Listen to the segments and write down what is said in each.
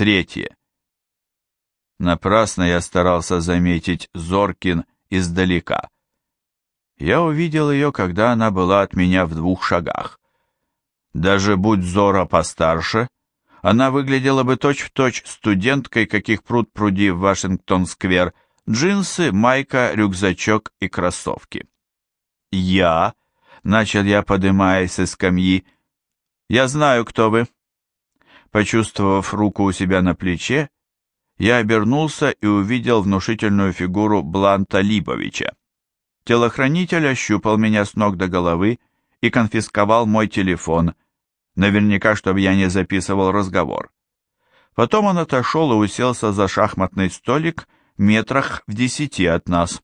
Третье. Напрасно я старался заметить Зоркин издалека. Я увидел ее, когда она была от меня в двух шагах. Даже будь Зора постарше, она выглядела бы точь-в-точь -точь студенткой, каких пруд пруди в Вашингтон-сквер, джинсы, майка, рюкзачок и кроссовки. «Я», — начал я, поднимаясь со скамьи, — «я знаю, кто вы». Почувствовав руку у себя на плече, я обернулся и увидел внушительную фигуру Бланта Либовича. Телохранитель ощупал меня с ног до головы и конфисковал мой телефон, наверняка, чтобы я не записывал разговор. Потом он отошел и уселся за шахматный столик метрах в десяти от нас.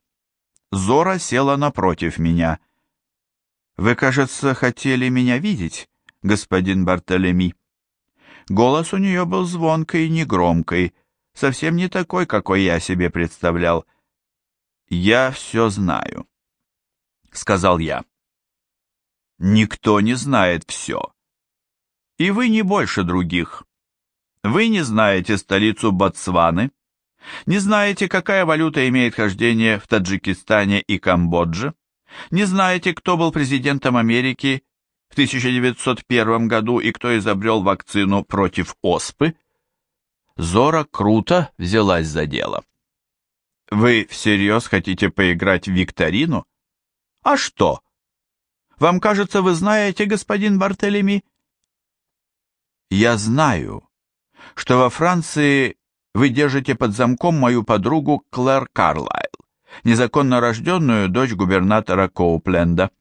Зора села напротив меня. «Вы, кажется, хотели меня видеть, господин Бартолеми?» Голос у нее был звонкий и негромкий, совсем не такой, какой я себе представлял. «Я все знаю», — сказал я. «Никто не знает все. И вы не больше других. Вы не знаете столицу Ботсваны, не знаете, какая валюта имеет хождение в Таджикистане и Камбодже, не знаете, кто был президентом Америки в 1901 году и кто изобрел вакцину против оспы, Зора круто взялась за дело. Вы всерьез хотите поиграть в викторину? А что? Вам кажется, вы знаете, господин Бартелеми? Я знаю, что во Франции вы держите под замком мою подругу Клэр Карлайл, незаконно рожденную дочь губернатора Коупленда.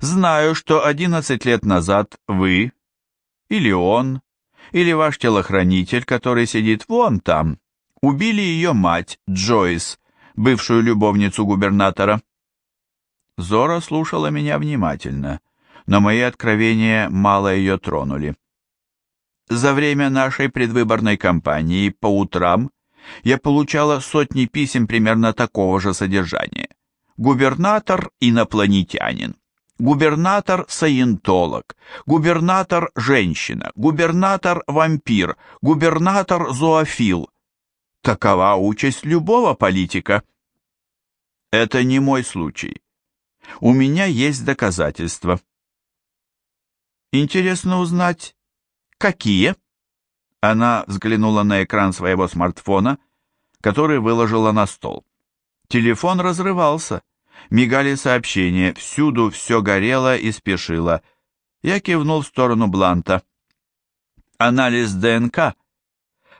Знаю, что одиннадцать лет назад вы, или он, или ваш телохранитель, который сидит вон там, убили ее мать, Джойс, бывшую любовницу губернатора. Зора слушала меня внимательно, но мои откровения мало ее тронули. За время нашей предвыборной кампании по утрам я получала сотни писем примерно такого же содержания. Губернатор инопланетянин губернатор саентолог, губернатор женщина, губернатор вампир, губернатор зоофил. Такова участь любого политика. Это не мой случай. У меня есть доказательства. Интересно узнать, какие? Она взглянула на экран своего смартфона, который выложила на стол. Телефон разрывался. Мигали сообщения, всюду все горело и спешило. Я кивнул в сторону Бланта. Анализ ДНК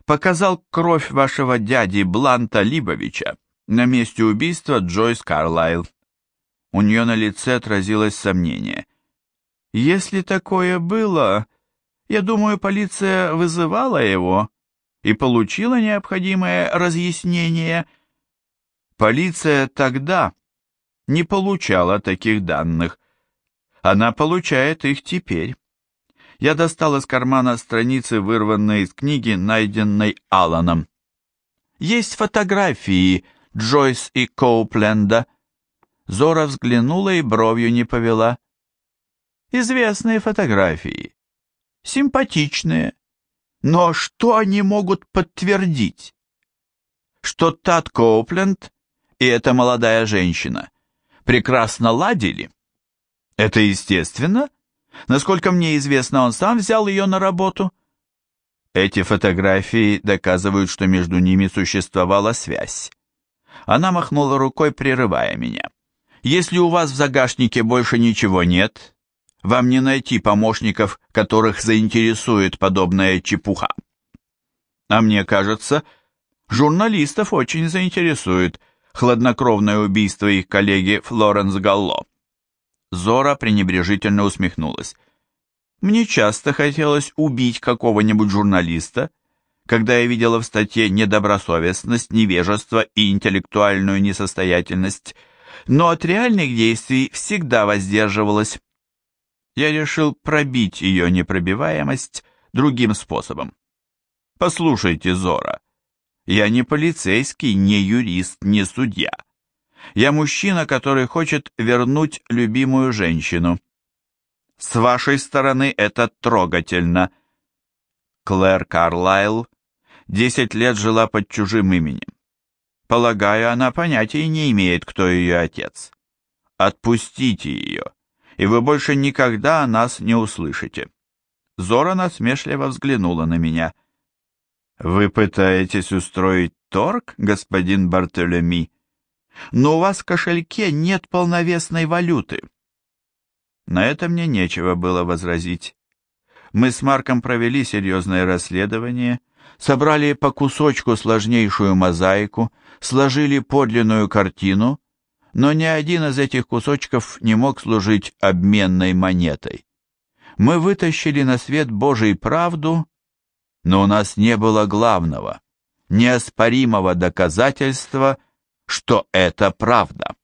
показал кровь вашего дяди Бланта Либовича на месте убийства Джойс Карлайл. У нее на лице отразилось сомнение. Если такое было, я думаю, полиция вызывала его и получила необходимое разъяснение. Полиция тогда не получала таких данных. Она получает их теперь. Я достал из кармана страницы, вырванные из книги, найденной Аланом. Есть фотографии Джойс и Коупленда. Зора взглянула и бровью не повела. Известные фотографии. Симпатичные. Но что они могут подтвердить? Что Тат Коупленд и эта молодая женщина прекрасно ладили. Это естественно. Насколько мне известно, он сам взял ее на работу. Эти фотографии доказывают, что между ними существовала связь. Она махнула рукой, прерывая меня. Если у вас в загашнике больше ничего нет, вам не найти помощников, которых заинтересует подобная чепуха. А мне кажется, журналистов очень заинтересует – хладнокровное убийство их коллеги Флоренс Галло. Зора пренебрежительно усмехнулась. «Мне часто хотелось убить какого-нибудь журналиста, когда я видела в статье недобросовестность, невежество и интеллектуальную несостоятельность, но от реальных действий всегда воздерживалась. Я решил пробить ее непробиваемость другим способом. Послушайте, Зора, я не полицейский, не юрист, не судья. Я мужчина, который хочет вернуть любимую женщину. С вашей стороны это трогательно. Клэр Карлайл 10 лет жила под чужим именем. Полагаю, она понятия не имеет, кто ее отец. Отпустите ее, и вы больше никогда о нас не услышите. Зора насмешливо взглянула на меня – вы пытаетесь устроить торг, господин Бартолеми? Но у вас в кошельке нет полновесной валюты. На это мне нечего было возразить. Мы с Марком провели серьезное расследование, собрали по кусочку сложнейшую мозаику, сложили подлинную картину, но ни один из этих кусочков не мог служить обменной монетой. Мы вытащили на свет Божий правду, но у нас не было главного, неоспоримого доказательства, что это правда.